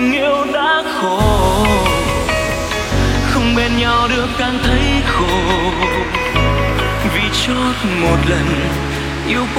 tình yêu đã khổ. Không bên nhau được càng thấy khổ. Vì chót một lần, yêu quá